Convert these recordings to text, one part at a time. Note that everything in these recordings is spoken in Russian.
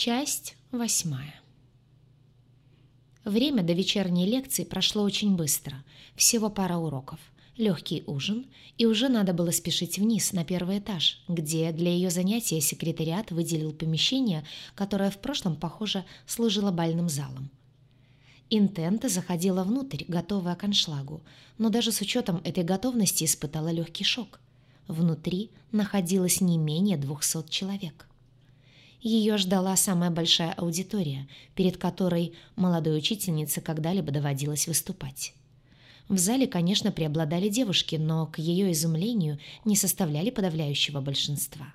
Часть восьмая. Время до вечерней лекции прошло очень быстро. Всего пара уроков. Легкий ужин, и уже надо было спешить вниз, на первый этаж, где для ее занятия секретариат выделил помещение, которое в прошлом, похоже, служило бальным залом. Интента заходила внутрь, готовая к аншлагу, но даже с учетом этой готовности испытала легкий шок. Внутри находилось не менее двухсот человек. Ее ждала самая большая аудитория, перед которой молодой учительнице когда-либо доводилось выступать. В зале, конечно, преобладали девушки, но, к ее изумлению, не составляли подавляющего большинства.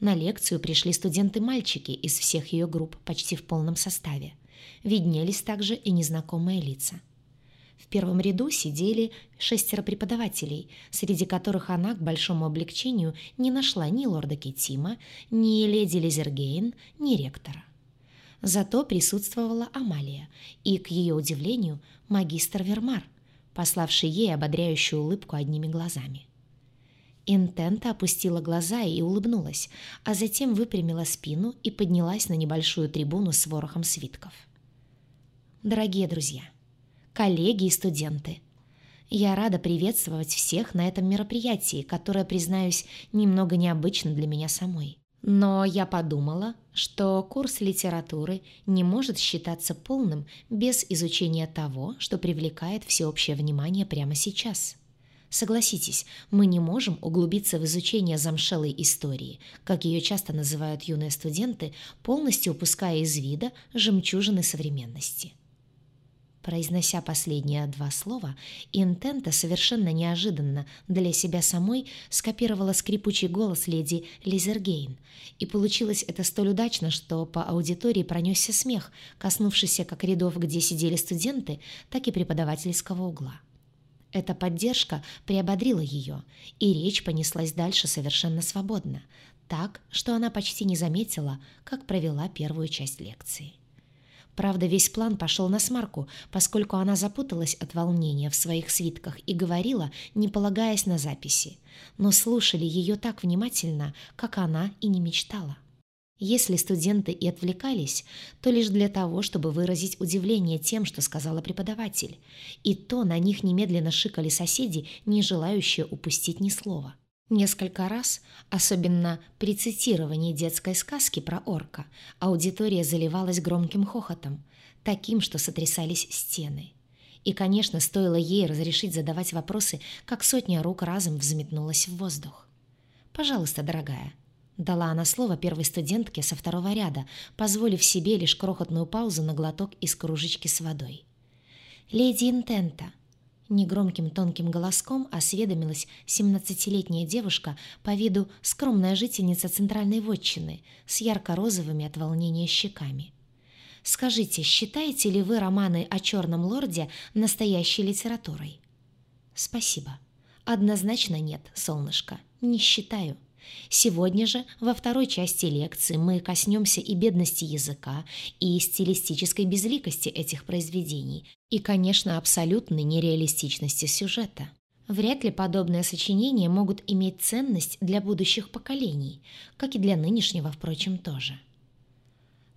На лекцию пришли студенты-мальчики из всех ее групп почти в полном составе. Виднелись также и незнакомые лица – в первом ряду сидели шестеро преподавателей, среди которых она, к большому облегчению, не нашла ни лорда Китима, ни леди Лизергейн, ни ректора. Зато присутствовала Амалия и, к ее удивлению, магистр Вермар, пославший ей ободряющую улыбку одними глазами. Интента опустила глаза и улыбнулась, а затем выпрямила спину и поднялась на небольшую трибуну с ворохом свитков. «Дорогие друзья!» Коллеги и студенты. Я рада приветствовать всех на этом мероприятии, которое, признаюсь, немного необычно для меня самой. Но я подумала, что курс литературы не может считаться полным без изучения того, что привлекает всеобщее внимание прямо сейчас. Согласитесь, мы не можем углубиться в изучение замшелой истории, как ее часто называют юные студенты, полностью упуская из вида жемчужины современности. Произнося последние два слова, Интента совершенно неожиданно для себя самой скопировала скрипучий голос леди Лизергейн. И получилось это столь удачно, что по аудитории пронесся смех, коснувшийся как рядов, где сидели студенты, так и преподавательского угла. Эта поддержка приободрила ее, и речь понеслась дальше совершенно свободно, так, что она почти не заметила, как провела первую часть лекции. Правда, весь план пошел на смарку, поскольку она запуталась от волнения в своих свитках и говорила, не полагаясь на записи. Но слушали ее так внимательно, как она и не мечтала. Если студенты и отвлекались, то лишь для того, чтобы выразить удивление тем, что сказала преподаватель. И то на них немедленно шикали соседи, не желающие упустить ни слова. Несколько раз, особенно при цитировании детской сказки про орка, аудитория заливалась громким хохотом, таким, что сотрясались стены. И, конечно, стоило ей разрешить задавать вопросы, как сотня рук разом взметнулась в воздух. «Пожалуйста, дорогая», — дала она слово первой студентке со второго ряда, позволив себе лишь крохотную паузу на глоток из кружечки с водой. «Леди Интента», Негромким тонким голоском осведомилась семнадцатилетняя девушка, по виду скромная жительница центральной вотчины, с ярко-розовыми от волнения щеками. «Скажите, считаете ли вы романы о черном лорде настоящей литературой?» «Спасибо. Однозначно нет, солнышко, не считаю. Сегодня же, во второй части лекции, мы коснемся и бедности языка, и стилистической безликости этих произведений, и, конечно, абсолютной нереалистичности сюжета. Вряд ли подобные сочинения могут иметь ценность для будущих поколений, как и для нынешнего, впрочем, тоже.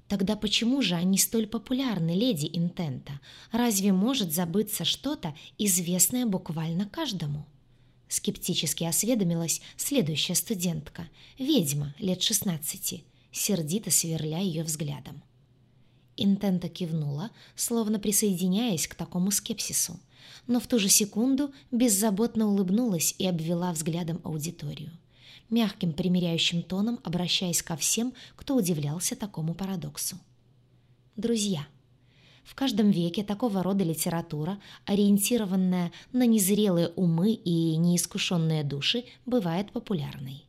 Тогда почему же они столь популярны, леди Интента? Разве может забыться что-то, известное буквально каждому? Скептически осведомилась следующая студентка, ведьма лет шестнадцати, сердито сверля ее взглядом. Интента кивнула, словно присоединяясь к такому скепсису, но в ту же секунду беззаботно улыбнулась и обвела взглядом аудиторию, мягким примиряющим тоном обращаясь ко всем, кто удивлялся такому парадоксу. «Друзья», в каждом веке такого рода литература, ориентированная на незрелые умы и неискушенные души, бывает популярной.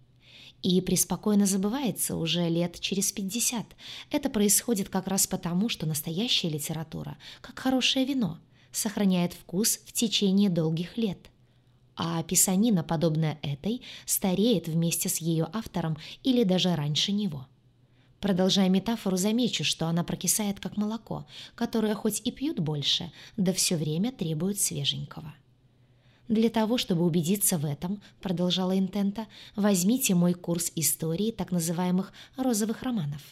И преспокойно забывается уже лет через 50. Это происходит как раз потому, что настоящая литература, как хорошее вино, сохраняет вкус в течение долгих лет. А писанина, подобная этой, стареет вместе с ее автором или даже раньше него. Продолжая метафору, замечу, что она прокисает как молоко, которое хоть и пьют больше, да все время требует свеженького. «Для того, чтобы убедиться в этом, — продолжала Интента, — возьмите мой курс истории так называемых «розовых романов».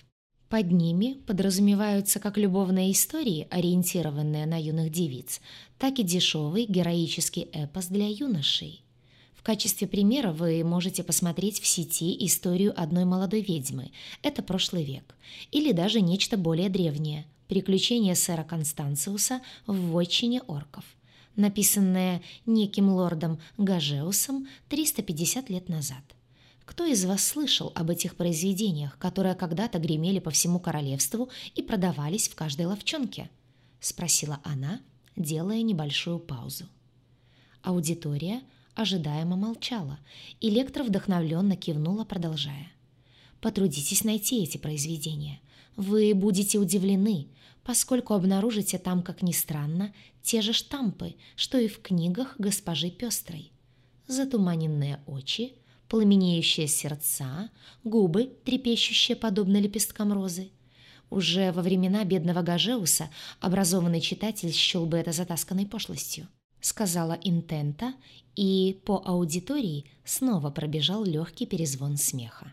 По Под ними подразумеваются как любовные истории, ориентированные на юных девиц, так и дешевый героический эпос для юношей. Качестве примера вы можете посмотреть в сети историю одной молодой ведьмы, это прошлый век, или даже нечто более древнее – «Приключения сэра Констанциуса в вотчине орков», написанное неким лордом Гажеусом 350 лет назад. Кто из вас слышал об этих произведениях, которые когда-то гремели по всему королевству и продавались в каждой ловчонке? Спросила она, делая небольшую паузу. Аудитория ожидаемо молчала, и лектор вдохновленно кивнула, продолжая. Потрудитесь найти эти произведения. Вы будете удивлены, поскольку обнаружите там, как ни странно, те же штампы, что и в книгах госпожи Пестрой. Затуманенные очи – пламенеющие сердца, губы, трепещущие подобно лепесткам розы. Уже во времена бедного Гажеуса образованный читатель счел бы это затасканной пошлостью. Сказала Интента, и по аудитории снова пробежал легкий перезвон смеха.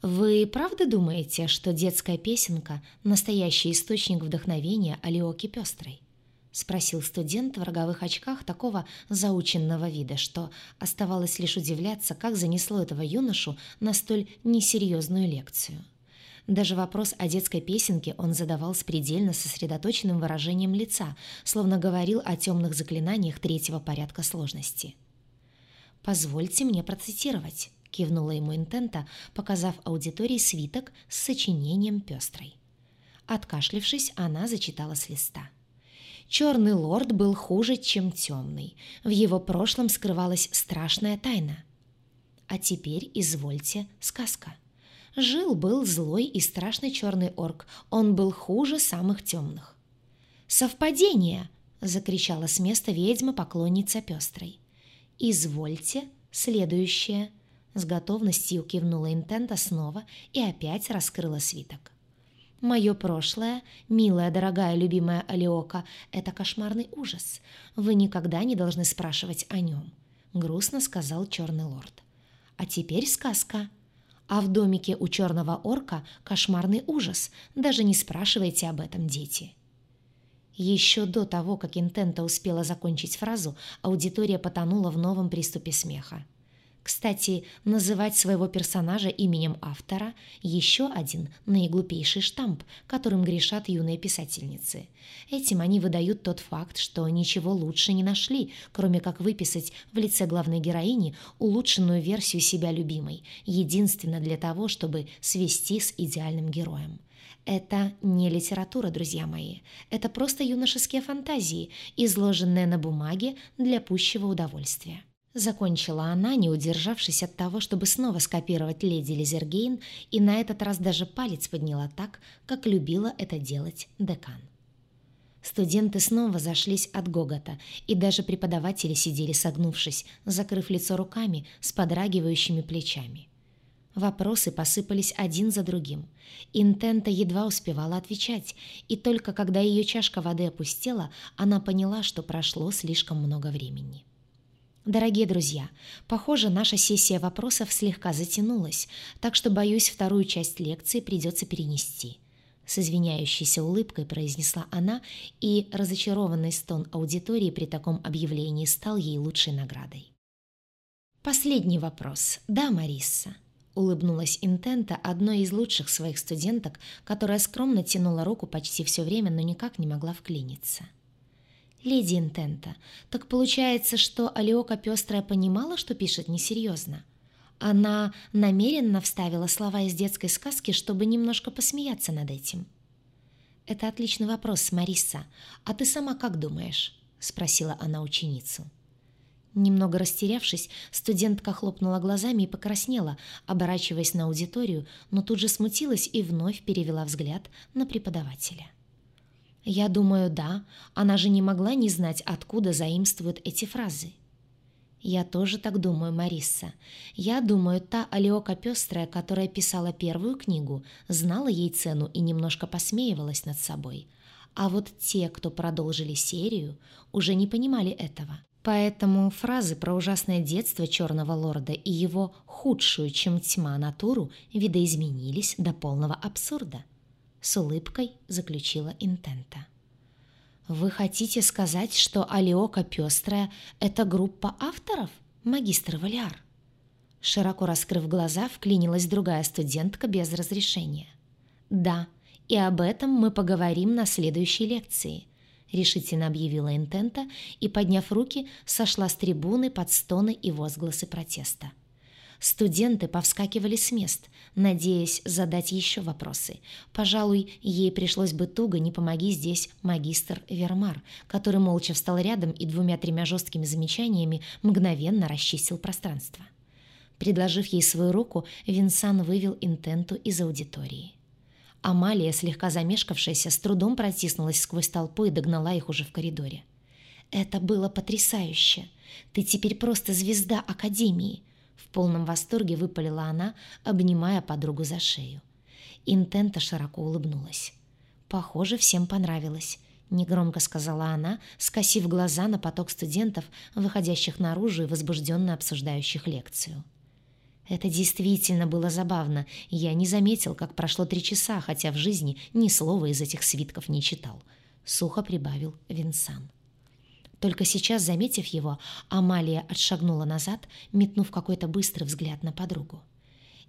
«Вы правда думаете, что детская песенка – настоящий источник вдохновения Алиоки Пестрой?» — спросил студент в роговых очках такого заученного вида, что оставалось лишь удивляться, как занесло этого юношу на столь несерьезную лекцию. Даже вопрос о детской песенке он задавал с предельно сосредоточенным выражением лица, словно говорил о темных заклинаниях третьего порядка сложности. «Позвольте мне процитировать», — кивнула ему Интента, показав аудитории свиток с сочинением пестрой. Откашлившись, она зачитала с листа. Черный лорд был хуже, чем темный. В его прошлом скрывалась страшная тайна. А теперь, извольте, сказка. Жил-был злой и страшный черный орк. Он был хуже самых темных. «Совпадение!» — закричала с места ведьма-поклонница пестрой. «Извольте, следующее!» С готовностью кивнула Интента снова и опять раскрыла свиток. Мое прошлое, милая, дорогая, любимая Алиока, это кошмарный ужас. Вы никогда не должны спрашивать о нем», — грустно сказал черный лорд. «А теперь сказка. А в домике у черного орка кошмарный ужас. Даже не спрашивайте об этом, дети». Еще до того, как Интента успела закончить фразу, аудитория потонула в новом приступе смеха. Кстати, называть своего персонажа именем автора – еще один наиглупейший штамп, которым грешат юные писательницы. Этим они выдают тот факт, что ничего лучше не нашли, кроме как выписать в лице главной героини улучшенную версию себя любимой, единственно для того, чтобы свести с идеальным героем. Это не литература, друзья мои. Это просто юношеские фантазии, изложенные на бумаге для пущего удовольствия. Закончила она, не удержавшись от того, чтобы снова скопировать леди Лизергейн, и на этот раз даже палец подняла так, как любила это делать декан. Студенты снова зашлись от гогота, и даже преподаватели сидели согнувшись, закрыв лицо руками с подрагивающими плечами. Вопросы посыпались один за другим. Интента едва успевала отвечать, и только когда ее чашка воды опустела, она поняла, что прошло слишком много времени. Дорогие друзья, похоже, наша сессия вопросов слегка затянулась, так что, боюсь, вторую часть лекции придется перенести. С извиняющейся улыбкой произнесла она, и разочарованный стон аудитории при таком объявлении стал ей лучшей наградой. «Последний вопрос. Да, Марисса?» — улыбнулась Интента, одной из лучших своих студенток, которая скромно тянула руку почти все время, но никак не могла вклиниться. — «Леди Интента, так получается, что Алиока Пестрая понимала, что пишет несерьезно? Она намеренно вставила слова из детской сказки, чтобы немножко посмеяться над этим?» «Это отличный вопрос, Мариса. А ты сама как думаешь?» — спросила она ученицу. Немного растерявшись, студентка хлопнула глазами и покраснела, оборачиваясь на аудиторию, но тут же смутилась и вновь перевела взгляд на преподавателя. Я думаю, да, она же не могла не знать, откуда заимствуют эти фразы. Я тоже так думаю, Мариса. Я думаю, та Алиока Пестрая, которая писала первую книгу, знала ей цену и немножко посмеивалась над собой. А вот те, кто продолжили серию, уже не понимали этого. Поэтому фразы про ужасное детство Черного Лорда и его худшую, чем тьма, натуру видоизменились до полного абсурда. — с улыбкой заключила Интента. «Вы хотите сказать, что Алиока Пестрая — это группа авторов, магистр Валиар?» Широко раскрыв глаза, вклинилась другая студентка без разрешения. «Да, и об этом мы поговорим на следующей лекции», — решительно объявила Интента и, подняв руки, сошла с трибуны под стоны и возгласы протеста. Студенты повскакивали с мест, надеясь задать еще вопросы. Пожалуй, ей пришлось бы туго, не помоги здесь магистр Вермар, который молча встал рядом и двумя-тремя жесткими замечаниями мгновенно расчистил пространство. Предложив ей свою руку, Винсан вывел Интенту из аудитории. Амалия, слегка замешкавшаяся, с трудом протиснулась сквозь толпу и догнала их уже в коридоре. «Это было потрясающе! Ты теперь просто звезда Академии!» В полном восторге выпалила она, обнимая подругу за шею. Интента широко улыбнулась. «Похоже, всем понравилось», — негромко сказала она, скосив глаза на поток студентов, выходящих наружу и возбужденно обсуждающих лекцию. Это действительно было забавно. Я не заметил, как прошло три часа, хотя в жизни ни слова из этих свитков не читал. Сухо прибавил Винсан. Только сейчас, заметив его, Амалия отшагнула назад, метнув какой-то быстрый взгляд на подругу.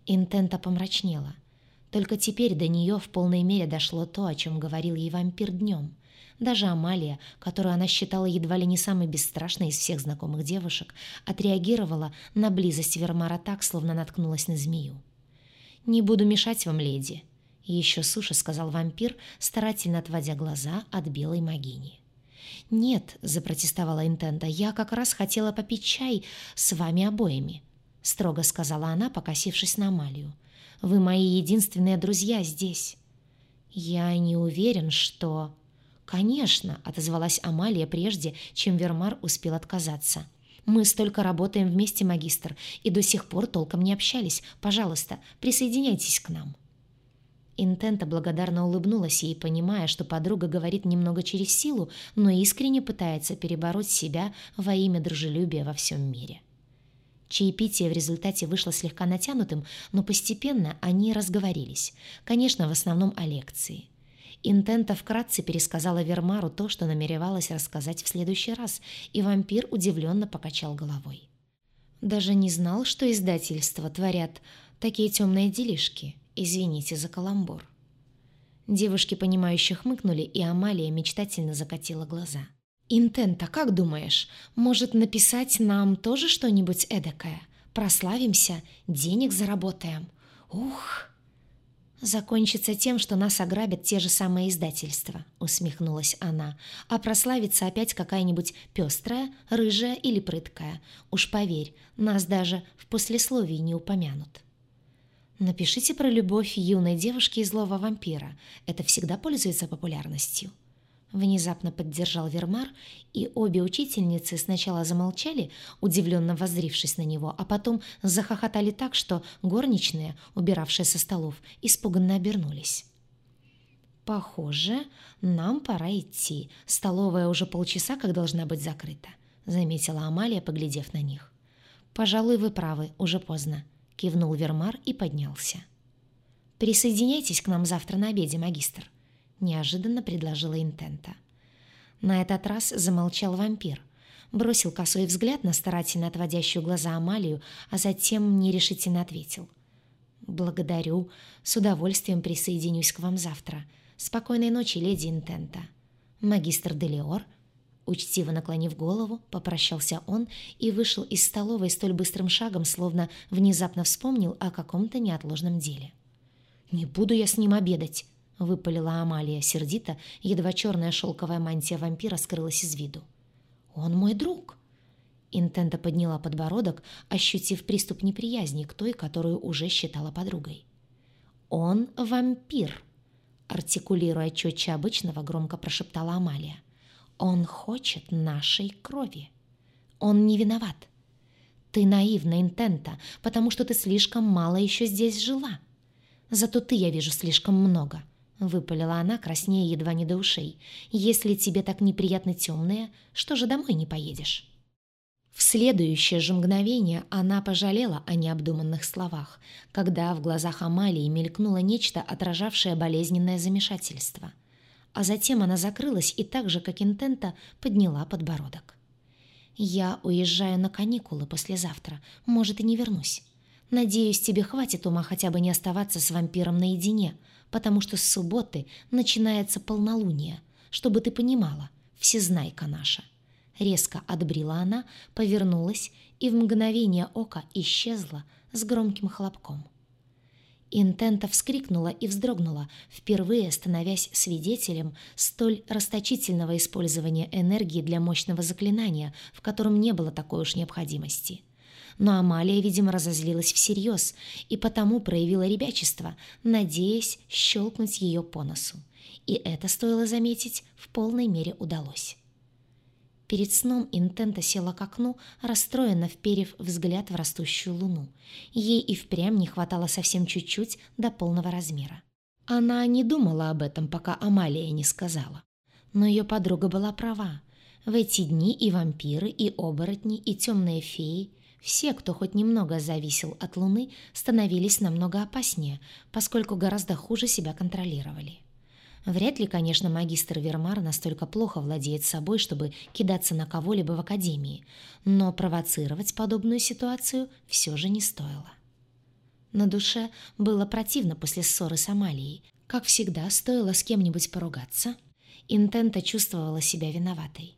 Интента помрачнела. Только теперь до нее в полной мере дошло то, о чем говорил ей вампир днем. Даже Амалия, которую она считала едва ли не самой бесстрашной из всех знакомых девушек, отреагировала на близость Вермара так, словно наткнулась на змею. «Не буду мешать вам, леди», — еще суше сказал вампир, старательно отводя глаза от белой могини. «Нет», — запротестовала Интенда, — «я как раз хотела попить чай с вами обоими», — строго сказала она, покосившись на Амалию. «Вы мои единственные друзья здесь». «Я не уверен, что...» «Конечно», — отозвалась Амалия прежде, чем Вермар успел отказаться. «Мы столько работаем вместе, магистр, и до сих пор толком не общались. Пожалуйста, присоединяйтесь к нам». Интента благодарно улыбнулась ей, понимая, что подруга говорит немного через силу, но искренне пытается перебороть себя во имя дружелюбия во всем мире. Чаепитие в результате вышло слегка натянутым, но постепенно они разговорились, конечно, в основном о лекции. Интента вкратце пересказала Вермару то, что намеревалась рассказать в следующий раз, и вампир удивленно покачал головой. «Даже не знал, что издательства творят такие темные делишки. Извините за каламбур». Девушки, понимающе хмыкнули, и Амалия мечтательно закатила глаза. «Интента, как думаешь, может написать нам тоже что-нибудь эдакое? Прославимся, денег заработаем? Ух!» «Закончится тем, что нас ограбят те же самые издательства», — усмехнулась она. «А прославится опять какая-нибудь пестрая, рыжая или прыткая. Уж поверь, нас даже в послесловии не упомянут». Напишите про любовь юной девушки и злого вампира. Это всегда пользуется популярностью. Внезапно поддержал Вермар, и обе учительницы сначала замолчали, удивленно воззрившись на него, а потом захохотали так, что горничные, убиравшие со столов, испуганно обернулись. «Похоже, нам пора идти. Столовая уже полчаса, как должна быть закрыта», — заметила Амалия, поглядев на них. «Пожалуй, вы правы, уже поздно», — кивнул Вермар и поднялся. «Присоединяйтесь к нам завтра на обеде, магистр», неожиданно предложила Интента. На этот раз замолчал вампир. Бросил косой взгляд на старательно отводящую глаза Амалию, а затем нерешительно ответил. «Благодарю. С удовольствием присоединюсь к вам завтра. Спокойной ночи, леди Интента». «Магистр Делиор?» Учтиво наклонив голову, попрощался он и вышел из столовой столь быстрым шагом, словно внезапно вспомнил о каком-то неотложном деле. «Не буду я с ним обедать», выпалила Амалия сердито, едва черная шелковая мантия вампира скрылась из виду. «Он мой друг!» Интента подняла подбородок, ощутив приступ неприязни к той, которую уже считала подругой. «Он вампир!» Артикулируя четче обычного, громко прошептала Амалия. «Он хочет нашей крови. Он не виноват. Ты наивна, Интента, потому что ты слишком мало еще здесь жила. Зато ты, я вижу, слишком много. Выпалила она, краснея едва не до ушей. «Если тебе так неприятно темное, что же домой не поедешь?» В следующее же мгновение она пожалела о необдуманных словах, когда в глазах Амалии мелькнуло нечто, отражавшее болезненное замешательство. А затем она закрылась и так же, как Интента, подняла подбородок. «Я уезжаю на каникулы послезавтра, может, и не вернусь. Надеюсь, тебе хватит ума хотя бы не оставаться с вампиром наедине, потому что с субботы начинается полнолуние, чтобы ты понимала, всезнайка наша». Резко отбрила она, повернулась и в мгновение ока исчезла с громким хлопком. Интента вскрикнула и вздрогнула, впервые становясь свидетелем столь расточительного использования энергии для мощного заклинания, в котором не было такой уж необходимости. Но Амалия, видимо, разозлилась всерьез и потому проявила ребячество, надеясь щелкнуть ее по носу. И это, стоило заметить, в полной мере удалось. Перед сном Интента села к окну, расстроенно вперев взгляд в растущую луну. Ей и впрямь не хватало совсем чуть-чуть до полного размера. Она не думала об этом, пока Амалия не сказала. Но ее подруга была права. В эти дни и вампиры, и оборотни, и темные феи, все, кто хоть немного зависел от Луны, становились намного опаснее, поскольку гораздо хуже себя контролировали. Вряд ли, конечно, магистр Вермар настолько плохо владеет собой, чтобы кидаться на кого-либо в академии, но провоцировать подобную ситуацию все же не стоило. На душе было противно после ссоры с Амалией. Как всегда, стоило с кем-нибудь поругаться. Интента чувствовала себя виноватой.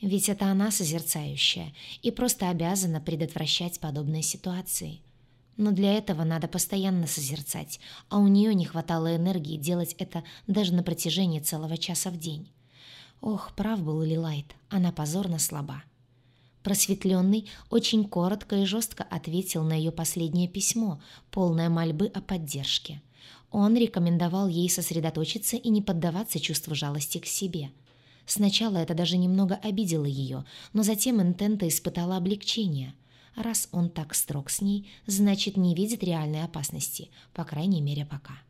Ведь это она созерцающая и просто обязана предотвращать подобные ситуации. Но для этого надо постоянно созерцать, а у нее не хватало энергии делать это даже на протяжении целого часа в день. Ох, прав был Лилайт, она позорно слаба. Просветленный очень коротко и жестко ответил на ее последнее письмо, полное мольбы о поддержке. Он рекомендовал ей сосредоточиться и не поддаваться чувству жалости к себе. Сначала это даже немного обидело ее, но затем Интента испытала облегчение – Раз он так строг с ней, значит, не видит реальной опасности, по крайней мере, пока.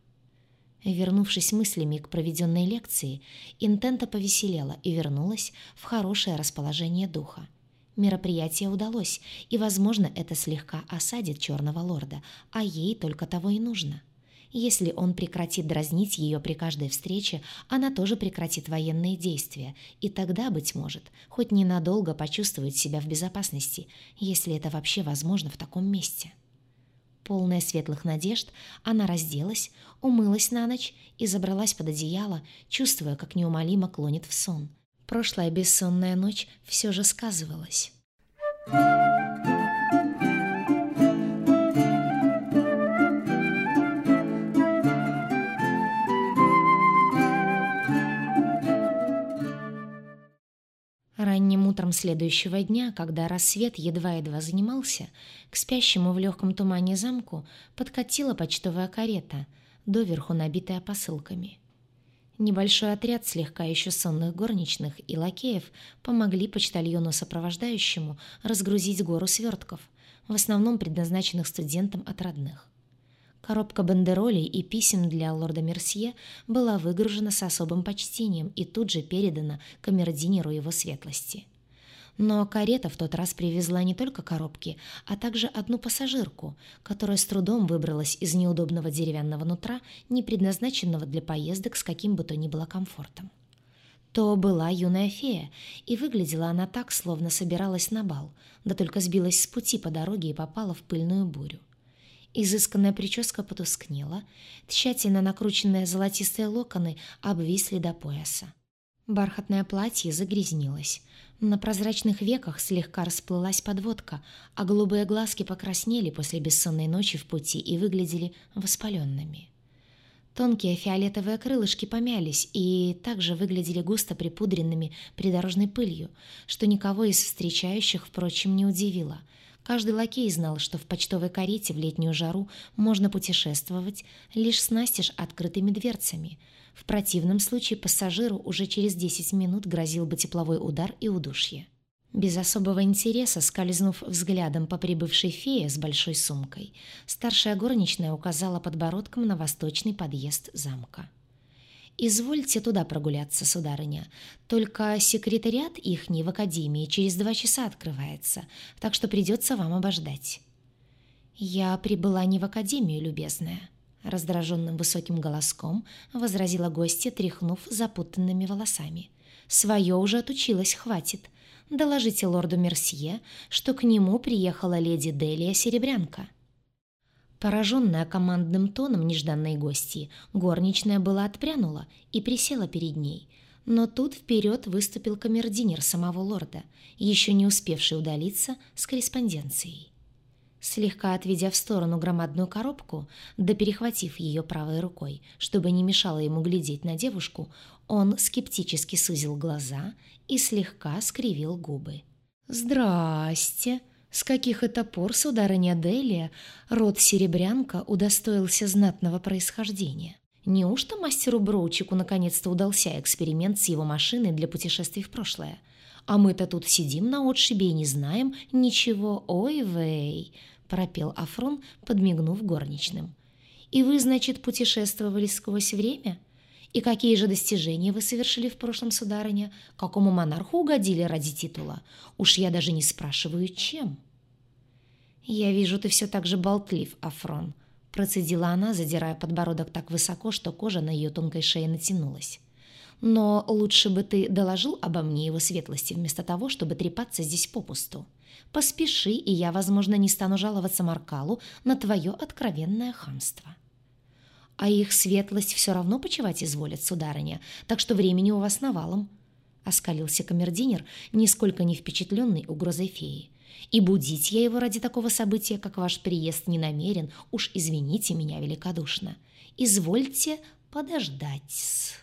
Вернувшись мыслями к проведенной лекции, Интента повеселела и вернулась в хорошее расположение духа. Мероприятие удалось, и, возможно, это слегка осадит черного лорда, а ей только того и нужно. Если он прекратит дразнить ее при каждой встрече, она тоже прекратит военные действия, и тогда, быть может, хоть ненадолго почувствует себя в безопасности, если это вообще возможно в таком месте. Полная светлых надежд, она разделась, умылась на ночь и забралась под одеяло, чувствуя, как неумолимо клонит в сон. Прошлая бессонная ночь все же сказывалась. Ранним утром следующего дня, когда рассвет едва-едва занимался, к спящему в легком тумане замку подкатила почтовая карета, доверху набитая посылками. Небольшой отряд слегка еще сонных горничных и лакеев помогли почтальону-сопровождающему разгрузить гору свертков, в основном предназначенных студентам от родных. Коробка бандеролей и писем для лорда Мерсье была выгружена с особым почтением и тут же передана камердинеру его светлости. Но карета в тот раз привезла не только коробки, а также одну пассажирку, которая с трудом выбралась из неудобного деревянного нутра, не предназначенного для поездок с каким бы то ни было комфортом. То была юная фея, и выглядела она так, словно собиралась на бал, да только сбилась с пути по дороге и попала в пыльную бурю. Изысканная прическа потускнела, тщательно накрученные золотистые локоны обвисли до пояса. Бархатное платье загрязнилось. На прозрачных веках слегка расплылась подводка, а голубые глазки покраснели после бессонной ночи в пути и выглядели воспаленными. Тонкие фиолетовые крылышки помялись и также выглядели густо припудренными придорожной пылью, что никого из встречающих, впрочем, не удивило — Каждый лакей знал, что в почтовой карете в летнюю жару можно путешествовать лишь с настежь открытыми дверцами. В противном случае пассажиру уже через 10 минут грозил бы тепловой удар и удушье. Без особого интереса, скользнув взглядом по прибывшей фее с большой сумкой, старшая горничная указала подбородком на восточный подъезд замка. «Извольте туда прогуляться, сударыня. Только секретариат ихний в академии через два часа открывается, так что придется вам обождать». «Я прибыла не в академию, любезная», — раздраженным высоким голоском возразила гостья, тряхнув запутанными волосами. «Свое уже отучилась, хватит. Доложите лорду Мерсье, что к нему приехала леди Делия Серебрянка». Пораженная командным тоном нежданной гости, горничная была отпрянула и присела перед ней. Но тут вперед выступил камердинер самого лорда, еще не успевший удалиться с корреспонденцией. Слегка отведя в сторону громадную коробку, да перехватив ее правой рукой, чтобы не мешало ему глядеть на девушку, он скептически сузил глаза и слегка скривил губы. «Здрасте!» С каких это пор, сударыня Делия, род Серебрянка удостоился знатного происхождения? Неужто мастеру Броучику наконец-то удался эксперимент с его машиной для путешествий в прошлое? А мы-то тут сидим на отшибе и не знаем ничего. Ой-вей!» — пропел Афрон, подмигнув горничным. «И вы, значит, путешествовали сквозь время?» И какие же достижения вы совершили в прошлом, сударыня? Какому монарху угодили ради титула? Уж я даже не спрашиваю, чем. «Я вижу, ты все так же болтлив, Афрон», — процедила она, задирая подбородок так высоко, что кожа на ее тонкой шее натянулась. «Но лучше бы ты доложил обо мне его светлости, вместо того, чтобы трепаться здесь попусту. Поспеши, и я, возможно, не стану жаловаться Маркалу на твое откровенное хамство». «А их светлость все равно почивать изволит, сударыня, так что времени у вас навалом», — оскалился камердинер, нисколько не впечатленный угрозой феи. И будить я его ради такого события, как ваш приезд, не намерен. Уж извините меня великодушно. Извольте подождать.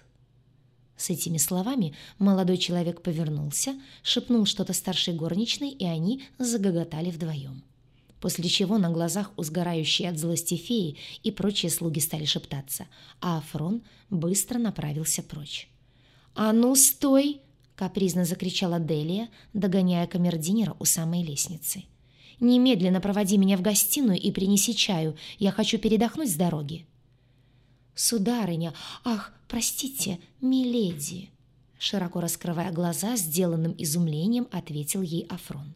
С этими словами молодой человек повернулся, шепнул что-то старшей горничной, и они загоготали вдвоем. После чего на глазах у сгорающей от злости феи и прочие слуги стали шептаться, а Афрон быстро направился прочь. «А ну, стой!» — капризно закричала Делия, догоняя камердинера у самой лестницы. «Немедленно проводи меня в гостиную и принеси чаю. Я хочу передохнуть с дороги». «Сударыня! Ах, простите, миледи!» Широко раскрывая глаза, сделанным изумлением ответил ей Афрон.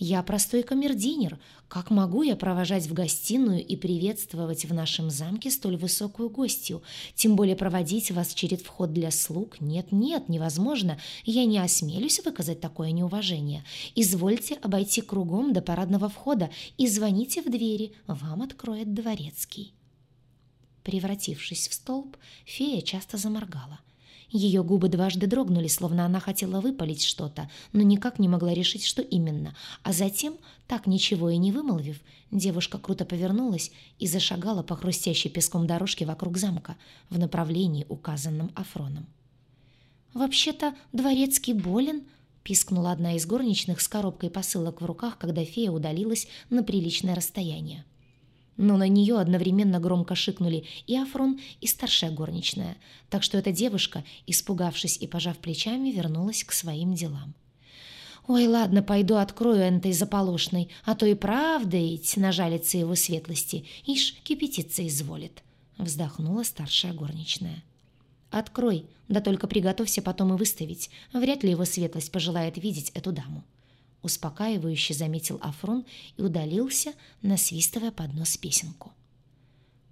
Я простой камердинер. Как могу я провожать в гостиную и приветствовать в нашем замке столь высокую гостью? Тем более проводить вас через вход для слуг? Нет-нет, невозможно. Я не осмелюсь выказать такое неуважение. Извольте обойти кругом до парадного входа и звоните в двери. Вам откроет дворецкий. Превратившись в столб, фея часто заморгала. Ее губы дважды дрогнули, словно она хотела выпалить что-то, но никак не могла решить, что именно. А затем, так ничего и не вымолвив, девушка круто повернулась и зашагала по хрустящей песком дорожке вокруг замка в направлении, указанном Афроном. «Вообще-то дворецкий болен», — пискнула одна из горничных с коробкой посылок в руках, когда фея удалилась на приличное расстояние но на нее одновременно громко шикнули и Афрон, и старшая горничная, так что эта девушка, испугавшись и пожав плечами, вернулась к своим делам. «Ой, ладно, пойду открою энтой заполошной, а то и правда ведь нажалится его светлости, ишь, кипятиться изволит», — вздохнула старшая горничная. «Открой, да только приготовься потом и выставить, вряд ли его светлость пожелает видеть эту даму». Успокаивающе заметил Афрон и удалился, насвистывая под нос песенку.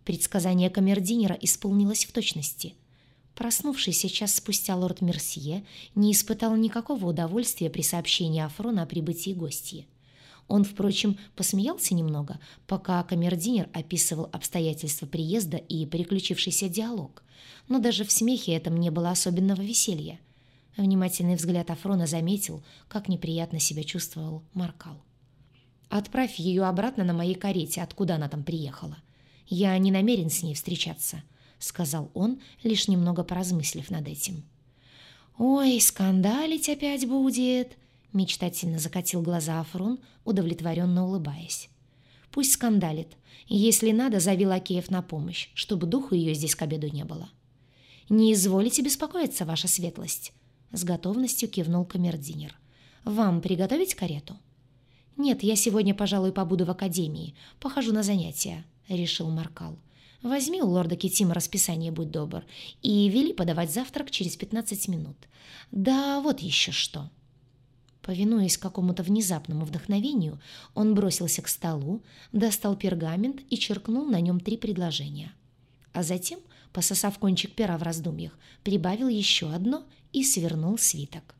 Предсказание камердинера исполнилось в точности. Проснувшийся час спустя лорд Мерсье не испытал никакого удовольствия при сообщении Афрона о прибытии гостьи. Он, впрочем, посмеялся немного, пока камердинер описывал обстоятельства приезда и приключившийся диалог. Но даже в смехе этом не было особенного веселья. Внимательный взгляд Афрона заметил, как неприятно себя чувствовал Маркал. «Отправь ее обратно на моей карете, откуда она там приехала. Я не намерен с ней встречаться», — сказал он, лишь немного поразмыслив над этим. «Ой, скандалить опять будет!» — мечтательно закатил глаза Афрон, удовлетворенно улыбаясь. «Пусть скандалит. Если надо, зови лакеев на помощь, чтобы духу ее здесь к обеду не было». «Не изволите беспокоиться, ваша светлость», с готовностью кивнул камердинер. «Вам приготовить карету?» «Нет, я сегодня, пожалуй, побуду в академии. Похожу на занятия», — решил Маркал. Возьми у лорда Китима расписание, будь добр, и вели подавать завтрак через 15 минут. Да вот еще что». Повинуясь какому-то внезапному вдохновению, он бросился к столу, достал пергамент и черкнул на нем три предложения. А затем, пососав кончик пера в раздумьях, прибавил еще одно и свернул свиток.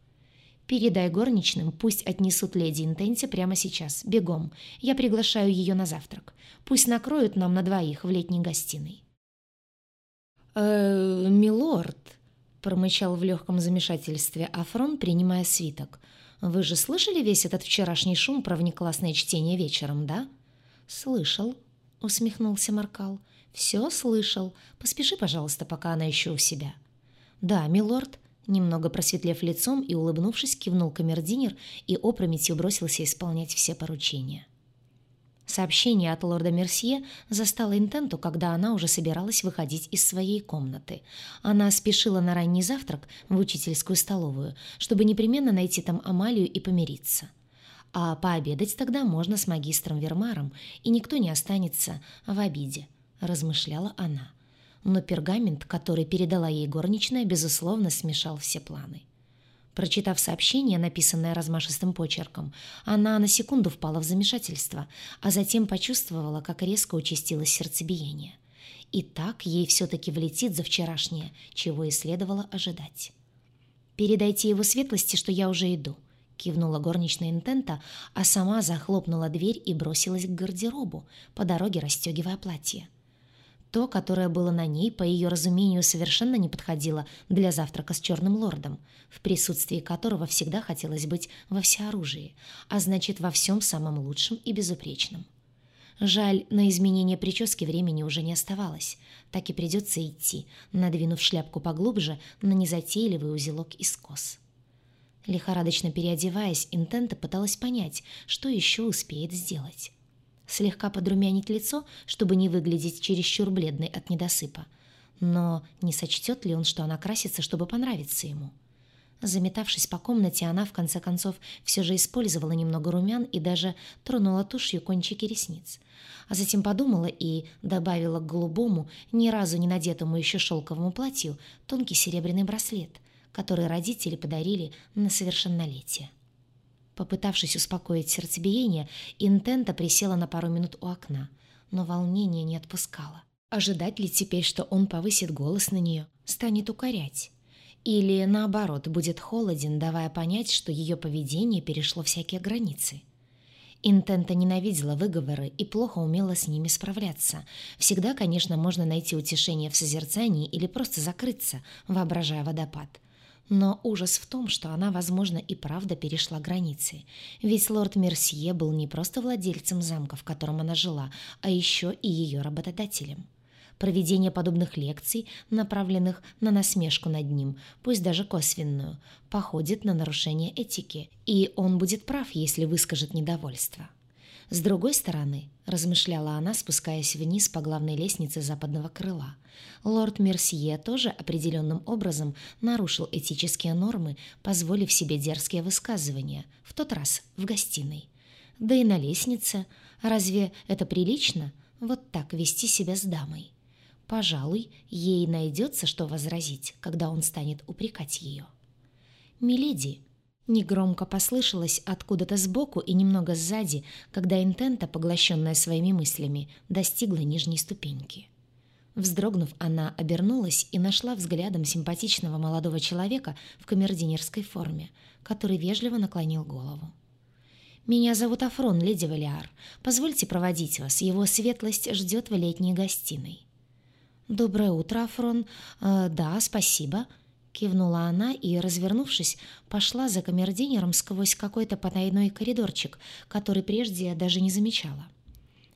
«Передай горничным, пусть отнесут леди Интенси прямо сейчас, бегом. Я приглашаю ее на завтрак. Пусть накроют нам на двоих в летней гостиной». «Э, милорд», — промычал в легком замешательстве Афрон, принимая свиток. «Вы же слышали весь этот вчерашний шум про внеклассное чтение вечером, да?» «Слышал», — усмехнулся Маркал. «Все слышал. Поспеши, пожалуйста, пока она еще у себя». «Да, милорд», Немного просветлев лицом и улыбнувшись, кивнул камердинер и опрометью бросился исполнять все поручения. Сообщение от лорда Мерсье застало Интенту, когда она уже собиралась выходить из своей комнаты. Она спешила на ранний завтрак в учительскую столовую, чтобы непременно найти там Амалию и помириться. А пообедать тогда можно с магистром Вермаром, и никто не останется в обиде, размышляла она но пергамент, который передала ей горничная, безусловно, смешал все планы. Прочитав сообщение, написанное размашистым почерком, она на секунду впала в замешательство, а затем почувствовала, как резко участилось сердцебиение. И так ей все-таки влетит за вчерашнее, чего и следовало ожидать. «Передайте его светлости, что я уже иду», — кивнула горничная интента, а сама захлопнула дверь и бросилась к гардеробу, по дороге расстегивая платье. То, которое было на ней, по ее разумению, совершенно не подходило для завтрака с черным лордом, в присутствии которого всегда хотелось быть во всеоружии, а значит, во всем самом лучшем и безупречном. Жаль, на изменение прически времени уже не оставалось. Так и придется идти, надвинув шляпку поглубже на незатейливый узелок из кос. Лихорадочно переодеваясь, Интента пыталась понять, что еще успеет сделать слегка подрумянить лицо, чтобы не выглядеть чересчур бледной от недосыпа. Но не сочтет ли он, что она красится, чтобы понравиться ему? Заметавшись по комнате, она, в конце концов, все же использовала немного румян и даже тронула тушью кончики ресниц. А затем подумала и добавила к голубому, ни разу не надетому еще шелковому платью, тонкий серебряный браслет, который родители подарили на совершеннолетие. Попытавшись успокоить сердцебиение, Интента присела на пару минут у окна, но волнение не отпускало. Ожидать ли теперь, что он повысит голос на нее, станет укорять? Или, наоборот, будет холоден, давая понять, что ее поведение перешло всякие границы? Интента ненавидела выговоры и плохо умела с ними справляться. Всегда, конечно, можно найти утешение в созерцании или просто закрыться, воображая водопад – но ужас в том, что она, возможно, и правда перешла границы. Ведь лорд Мерсье был не просто владельцем замка, в котором она жила, а еще и ее работодателем. Проведение подобных лекций, направленных на насмешку над ним, пусть даже косвенную, походит на нарушение этики, и он будет прав, если выскажет недовольство. С другой стороны, размышляла она, спускаясь вниз по главной лестнице западного крыла, лорд Мерсье тоже определенным образом нарушил этические нормы, позволив себе дерзкие высказывания, в тот раз в гостиной. Да и на лестнице. Разве это прилично? Вот так вести себя с дамой. Пожалуй, ей найдется, что возразить, когда он станет упрекать ее. «Миледи», Негромко послышалось откуда-то сбоку и немного сзади, когда интента, поглощенная своими мыслями, достигла нижней ступеньки. Вздрогнув, она обернулась и нашла взглядом симпатичного молодого человека в камердинерской форме, который вежливо наклонил голову. «Меня зовут Афрон, леди Валиар. Позвольте проводить вас. Его светлость ждет в летней гостиной». «Доброе утро, Афрон. Э, да, спасибо», Кивнула она и, развернувшись, пошла за камердинером сквозь какой-то потайной коридорчик, который прежде я даже не замечала.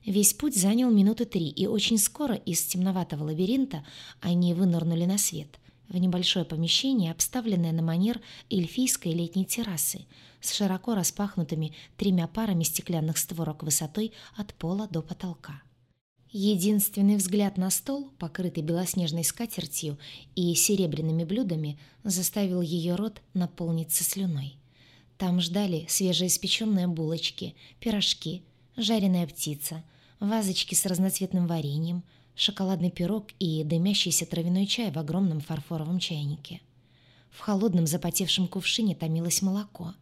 Весь путь занял минуты три, и очень скоро из темноватого лабиринта они вынырнули на свет, в небольшое помещение, обставленное на манер эльфийской летней террасы, с широко распахнутыми тремя парами стеклянных створок высотой от пола до потолка. Единственный взгляд на стол, покрытый белоснежной скатертью и серебряными блюдами, заставил ее рот наполниться слюной. Там ждали свежеиспеченные булочки, пирожки, жареная птица, вазочки с разноцветным вареньем, шоколадный пирог и дымящийся травяной чай в огромном фарфоровом чайнике. В холодном запотевшем кувшине томилось молоко.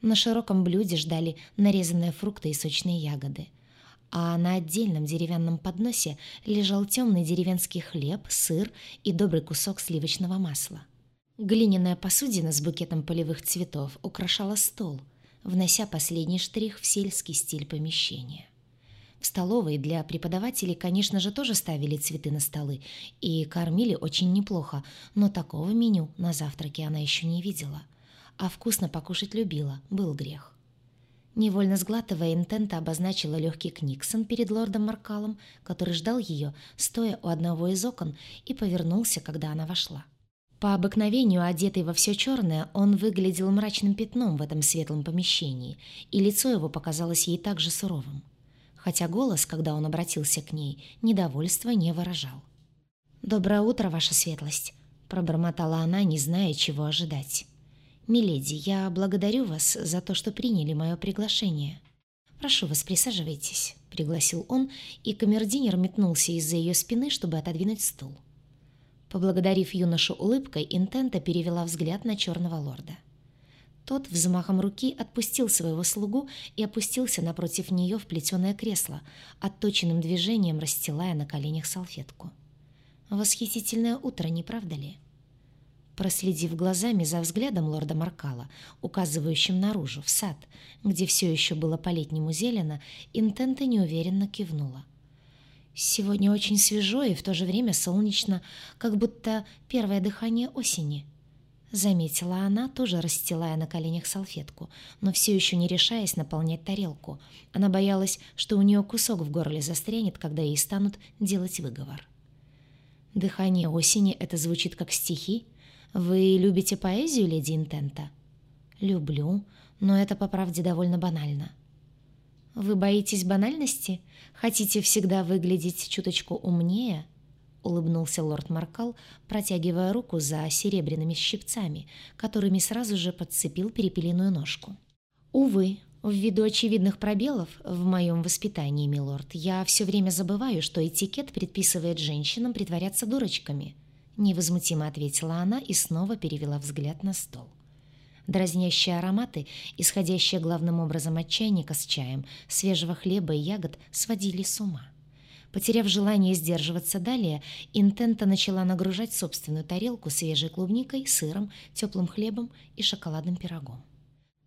На широком блюде ждали нарезанные фрукты и сочные ягоды. А на отдельном деревянном подносе лежал темный деревенский хлеб, сыр и добрый кусок сливочного масла. Глиняная посудина с букетом полевых цветов украшала стол, внося последний штрих в сельский стиль помещения. В столовой для преподавателей, конечно же, тоже ставили цветы на столы и кормили очень неплохо, но такого меню на завтраке она еще не видела. А вкусно покушать любила, был грех. Невольно сглатывая, Интента обозначила легкий книксон перед лордом Маркалом, который ждал ее, стоя у одного из окон, и повернулся, когда она вошла. По обыкновению, одетый во все черное, он выглядел мрачным пятном в этом светлом помещении, и лицо его показалось ей также суровым хотя голос, когда он обратился к ней, недовольства не выражал. «Доброе утро, ваша светлость», — пробормотала она, не зная, чего ожидать. «Миледи, я благодарю вас за то, что приняли мое приглашение. Прошу вас, присаживайтесь», — пригласил он, и камердинер метнулся из-за ее спины, чтобы отодвинуть стул. Поблагодарив юношу улыбкой, Интента перевела взгляд на черного лорда. Тот взмахом руки отпустил своего слугу и опустился напротив нее в плетеное кресло, отточенным движением расстилая на коленях салфетку. Восхитительное утро, не правда ли? Проследив глазами за взглядом лорда Маркала, указывающим наружу, в сад, где все еще было по-летнему зелено, Интента неуверенно кивнула. «Сегодня очень свежо и в то же время солнечно, как будто первое дыхание осени», Заметила она, тоже расстилая на коленях салфетку, но все еще не решаясь наполнять тарелку. Она боялась, что у нее кусок в горле застрянет, когда ей станут делать выговор. «Дыхание осени» — это звучит как стихи. «Вы любите поэзию, леди Интента?» «Люблю, но это, по правде, довольно банально». «Вы боитесь банальности? Хотите всегда выглядеть чуточку умнее?» — улыбнулся лорд Маркал, протягивая руку за серебряными щипцами, которыми сразу же подцепил перепелиную ножку. «Увы, ввиду очевидных пробелов в моем воспитании, милорд, я все время забываю, что этикет предписывает женщинам притворяться дурочками», — невозмутимо ответила она и снова перевела взгляд на стол. Дразнящие ароматы, исходящие главным образом от чайника с чаем, свежего хлеба и ягод, сводили с ума. Потеряв желание сдерживаться далее, Интента начала нагружать собственную тарелку свежей клубникой, сыром, теплым хлебом и шоколадным пирогом.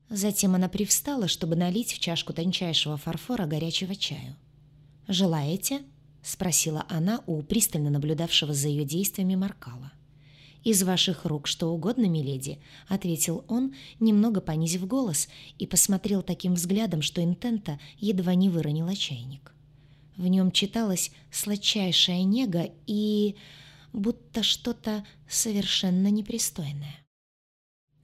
Затем она привстала, чтобы налить в чашку тончайшего фарфора горячего чаю. «Желаете?» — спросила она у пристально наблюдавшего за ее действиями Маркала. «Из ваших рук что угодно, миледи», — ответил он, немного понизив голос, и посмотрел таким взглядом, что Интента едва не выронила чайник. В нем читалась сладчайшая нега и будто что-то совершенно непристойное.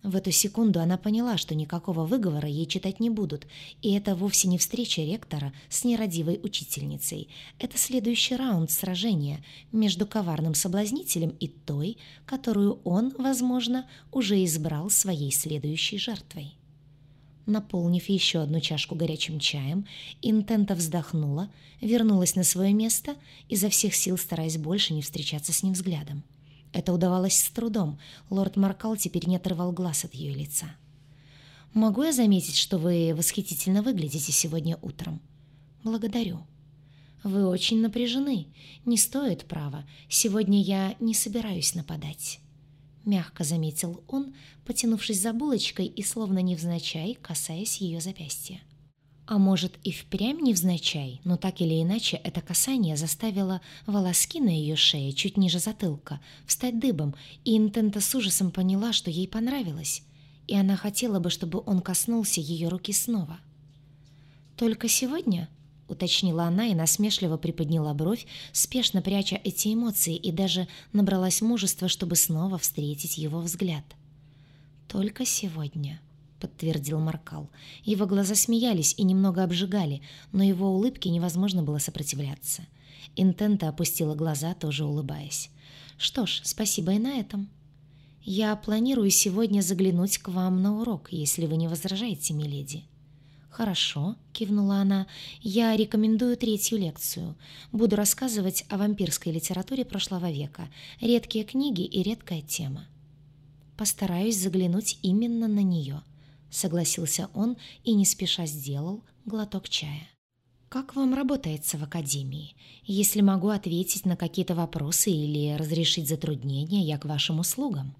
В эту секунду она поняла, что никакого выговора ей читать не будут, и это вовсе не встреча ректора с нерадивой учительницей. Это следующий раунд сражения между коварным соблазнителем и той, которую он, возможно, уже избрал своей следующей жертвой. Наполнив еще одну чашку горячим чаем, Интента вздохнула, вернулась на свое место, изо всех сил стараясь больше не встречаться с ним взглядом. Это удавалось с трудом. Лорд Маркал теперь не отрывал глаз от ее лица. «Могу я заметить, что вы восхитительно выглядите сегодня утром?» «Благодарю». «Вы очень напряжены. Не стоит права. Сегодня я не собираюсь нападать» мягко заметил он, потянувшись за булочкой и словно невзначай, касаясь ее запястья. А может и впрямь невзначай, но так или иначе это касание заставило волоски на ее шее чуть ниже затылка встать дыбом, и Интента с ужасом поняла, что ей понравилось, и она хотела бы, чтобы он коснулся ее руки снова. «Только сегодня?» — уточнила она и насмешливо приподняла бровь, спешно пряча эти эмоции, и даже набралась мужества, чтобы снова встретить его взгляд. «Только сегодня», — подтвердил Маркал. Его глаза смеялись и немного обжигали, но его улыбке невозможно было сопротивляться. Интента опустила глаза, тоже улыбаясь. «Что ж, спасибо и на этом». «Я планирую сегодня заглянуть к вам на урок, если вы не возражаете, миледи». «Хорошо», — кивнула она, — «я рекомендую третью лекцию. Буду рассказывать о вампирской литературе прошлого века, редкие книги и редкая тема». «Постараюсь заглянуть именно на нее», — согласился он и не спеша сделал глоток чая. «Как вам работается в академии? Если могу ответить на какие-то вопросы или разрешить затруднения, я к вашим услугам».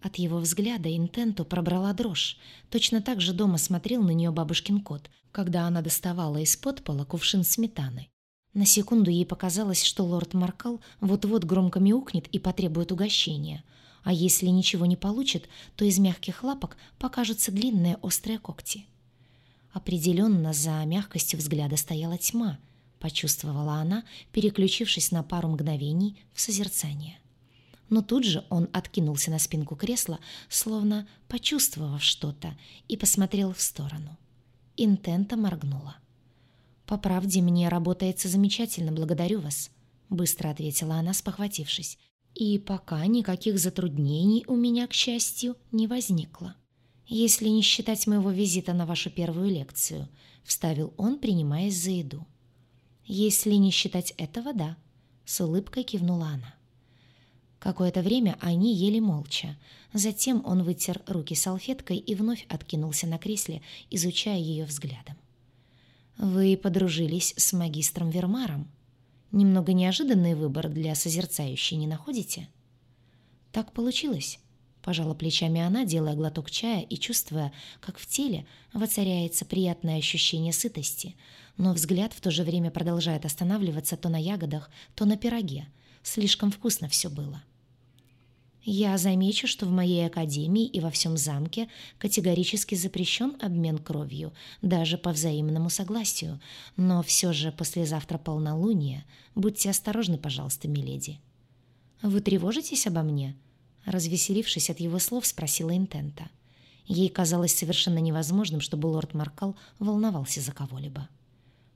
От его взгляда Интенту пробрала дрожь. Точно так же дома смотрел на нее бабушкин кот, когда она доставала из-под пола кувшин сметаны. На секунду ей показалось, что лорд Маркал вот-вот громко мяукнет и потребует угощения. А если ничего не получит, то из мягких лапок покажутся длинные острые когти. Определенно за мягкостью взгляда стояла тьма, почувствовала она, переключившись на пару мгновений в созерцание. Но тут же он откинулся на спинку кресла, словно почувствовав что-то, и посмотрел в сторону. Интента моргнула. «По правде, мне работается замечательно, благодарю вас», — быстро ответила она, спохватившись. «И пока никаких затруднений у меня, к счастью, не возникло» если не считать моего визита на вашу первую лекцию», — вставил он, принимаясь за еду. «Если не считать этого, да», — с улыбкой кивнула она. Какое-то время они ели молча. Затем он вытер руки салфеткой и вновь откинулся на кресле, изучая ее взглядом. «Вы подружились с магистром Вермаром? Немного неожиданный выбор для созерцающей, не находите?» «Так получилось. Пожала плечами она, делая глоток чая и чувствуя, как в теле воцаряется приятное ощущение сытости, но взгляд в то же время продолжает останавливаться то на ягодах, то на пироге. Слишком вкусно все было. Я замечу, что в моей академии и во всем замке категорически запрещен обмен кровью, даже по взаимному согласию, но все же послезавтра полнолуние. Будьте осторожны, пожалуйста, миледи. Вы тревожитесь обо мне?» Развеселившись от его слов, спросила Интента. Ей казалось совершенно невозможным, чтобы лорд Маркал волновался за кого-либо.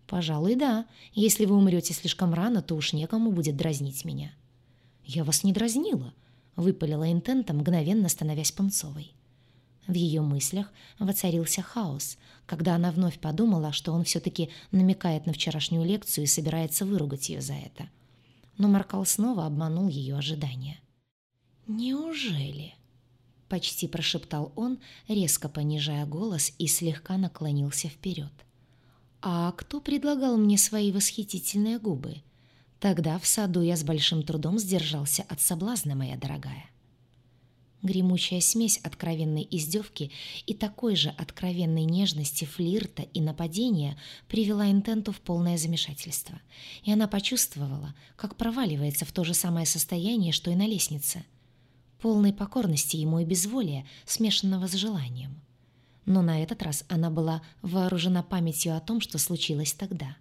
«Пожалуй, да. Если вы умрете слишком рано, то уж некому будет дразнить меня». «Я вас не дразнила», — выпалила Интента, мгновенно становясь пунцовой. В ее мыслях воцарился хаос, когда она вновь подумала, что он все-таки намекает на вчерашнюю лекцию и собирается выругать ее за это. Но Маркал снова обманул ее ожидания. «Неужели?» — почти прошептал он, резко понижая голос и слегка наклонился вперед. «А кто предлагал мне свои восхитительные губы? Тогда в саду я с большим трудом сдержался от соблазна, моя дорогая». Гремучая смесь откровенной издевки и такой же откровенной нежности, флирта и нападения привела Интенту в полное замешательство, и она почувствовала, как проваливается в то же самое состояние, что и на лестнице — полной покорности ему и безволия, смешанного с желанием. Но на этот раз она была вооружена памятью о том, что случилось тогда.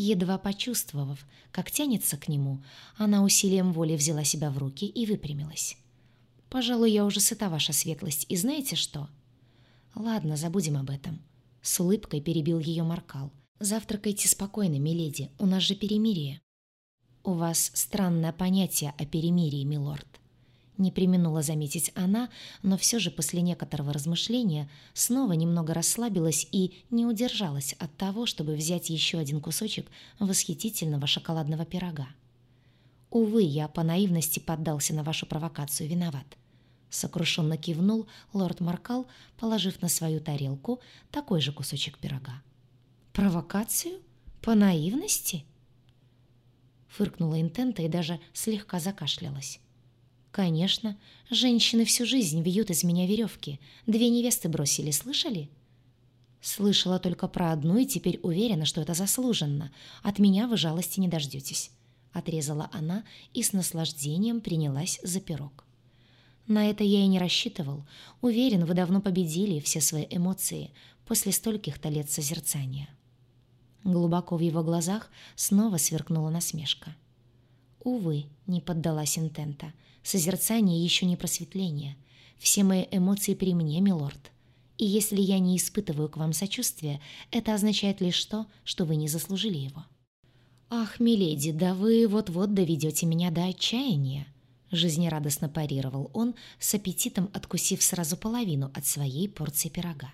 Едва почувствовав, как тянется к нему, она усилием воли взяла себя в руки и выпрямилась. «Пожалуй, я уже сыта, ваша светлость, и знаете что?» «Ладно, забудем об этом». С улыбкой перебил ее Маркал. «Завтракайте спокойно, миледи, у нас же перемирие». «У вас странное понятие о перемирии, милорд», не применула заметить она, но все же после некоторого размышления снова немного расслабилась и не удержалась от того, чтобы взять еще один кусочек восхитительного шоколадного пирога. «Увы, я по наивности поддался на вашу провокацию, виноват». Сокрушенно кивнул лорд Маркал, положив на свою тарелку такой же кусочек пирога. «Провокацию? По наивности?» Фыркнула Интента и даже слегка закашлялась. «Конечно. Женщины всю жизнь вьют из меня веревки. Две невесты бросили, слышали?» «Слышала только про одну и теперь уверена, что это заслуженно. От меня вы жалости не дождетесь», — отрезала она и с наслаждением принялась за пирог. «На это я и не рассчитывал. Уверен, вы давно победили все свои эмоции после стольких-то лет созерцания». Глубоко в его глазах снова сверкнула насмешка. «Увы», — не поддалась Интента, — Созерцание еще не просветление. Все мои эмоции при мне, милорд. И если я не испытываю к вам сочувствия, это означает лишь то, что вы не заслужили его. «Ах, миледи, да вы вот-вот доведете меня до отчаяния!» Жизнерадостно парировал он, с аппетитом откусив сразу половину от своей порции пирога.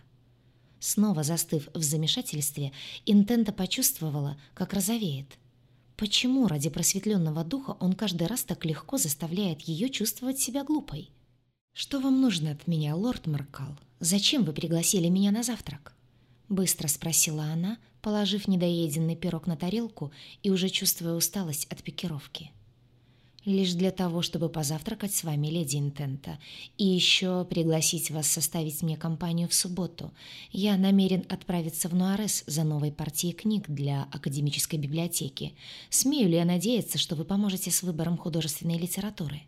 Снова застыв в замешательстве, Интента почувствовала, как розовеет. Почему ради просветленного духа он каждый раз так легко заставляет ее чувствовать себя глупой? «Что вам нужно от меня, лорд Маркал? Зачем вы пригласили меня на завтрак?» Быстро спросила она, положив недоеденный пирог на тарелку и уже чувствуя усталость от пикировки лишь для того, чтобы позавтракать с вами, леди Интента, и еще пригласить вас составить мне компанию в субботу. Я намерен отправиться в Нуарес за новой партией книг для академической библиотеки. Смею ли я надеяться, что вы поможете с выбором художественной литературы?»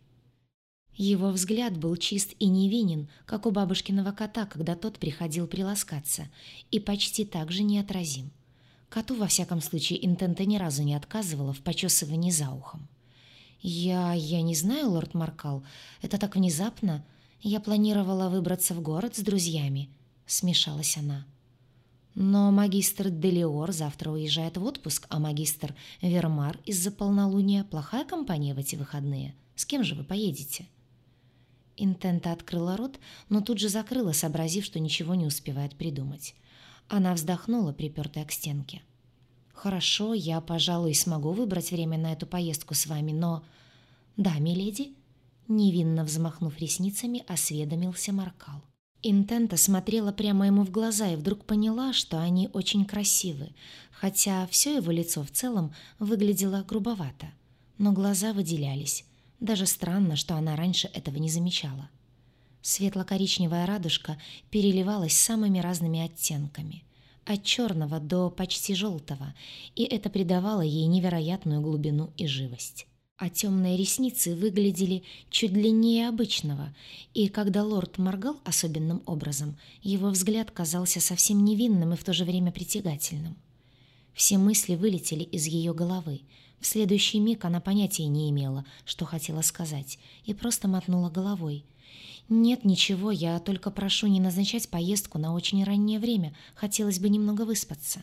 Его взгляд был чист и невинен, как у бабушкиного кота, когда тот приходил приласкаться, и почти так же неотразим. Коту, во всяком случае, Интента ни разу не отказывала в почесывании за ухом. «Я... я не знаю, лорд Маркал. Это так внезапно. Я планировала выбраться в город с друзьями», — смешалась она. «Но магистр Делиор завтра уезжает в отпуск, а магистр Вермар из-за полнолуния плохая компания в эти выходные. С кем же вы поедете?» Интента открыла рот, но тут же закрыла, сообразив, что ничего не успевает придумать. Она вздохнула, припертая к стенке. «Хорошо, я, пожалуй, смогу выбрать время на эту поездку с вами, но...» «Да, миледи?» Невинно взмахнув ресницами, осведомился Маркал. Интента смотрела прямо ему в глаза и вдруг поняла, что они очень красивы, хотя все его лицо в целом выглядело грубовато. Но глаза выделялись. Даже странно, что она раньше этого не замечала. Светло-коричневая радужка переливалась самыми разными оттенками от черного до почти желтого, и это придавало ей невероятную глубину и живость. А темные ресницы выглядели чуть длиннее обычного, и когда лорд моргал особенным образом, его взгляд казался совсем невинным и в то же время притягательным. Все мысли вылетели из ее головы. В следующий миг она понятия не имела, что хотела сказать, и просто мотнула головой — «Нет, ничего, я только прошу не назначать поездку на очень раннее время. Хотелось бы немного выспаться».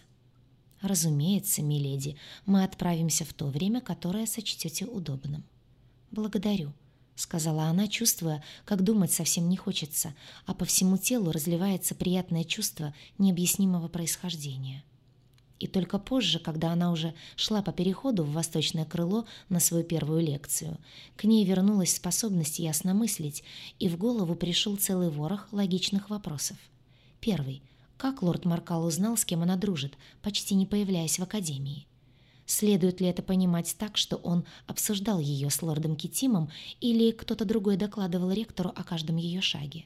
«Разумеется, миледи, мы отправимся в то время, которое сочтете удобным». «Благодарю», — сказала она, чувствуя, как думать совсем не хочется, а по всему телу разливается приятное чувство необъяснимого происхождения. И только позже, когда она уже шла по переходу в восточное крыло на свою первую лекцию, к ней вернулась способность ясно мыслить, и в голову пришел целый ворох логичных вопросов. Первый. Как лорд Маркал узнал, с кем она дружит, почти не появляясь в академии? Следует ли это понимать так, что он обсуждал ее с лордом Китимом, или кто-то другой докладывал ректору о каждом ее шаге?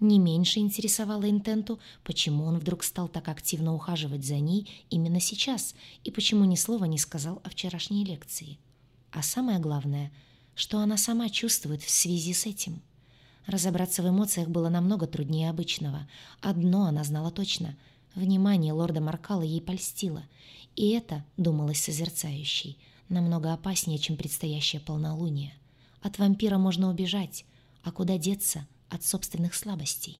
Не меньше интересовало Интенту, почему он вдруг стал так активно ухаживать за ней именно сейчас и почему ни слова не сказал о вчерашней лекции. А самое главное, что она сама чувствует в связи с этим. Разобраться в эмоциях было намного труднее обычного. Одно она знала точно — внимание лорда Маркала ей польстило, и это, думалось созерцающей, намного опаснее, чем предстоящее полнолуние. От вампира можно убежать, а куда деться — от собственных слабостей.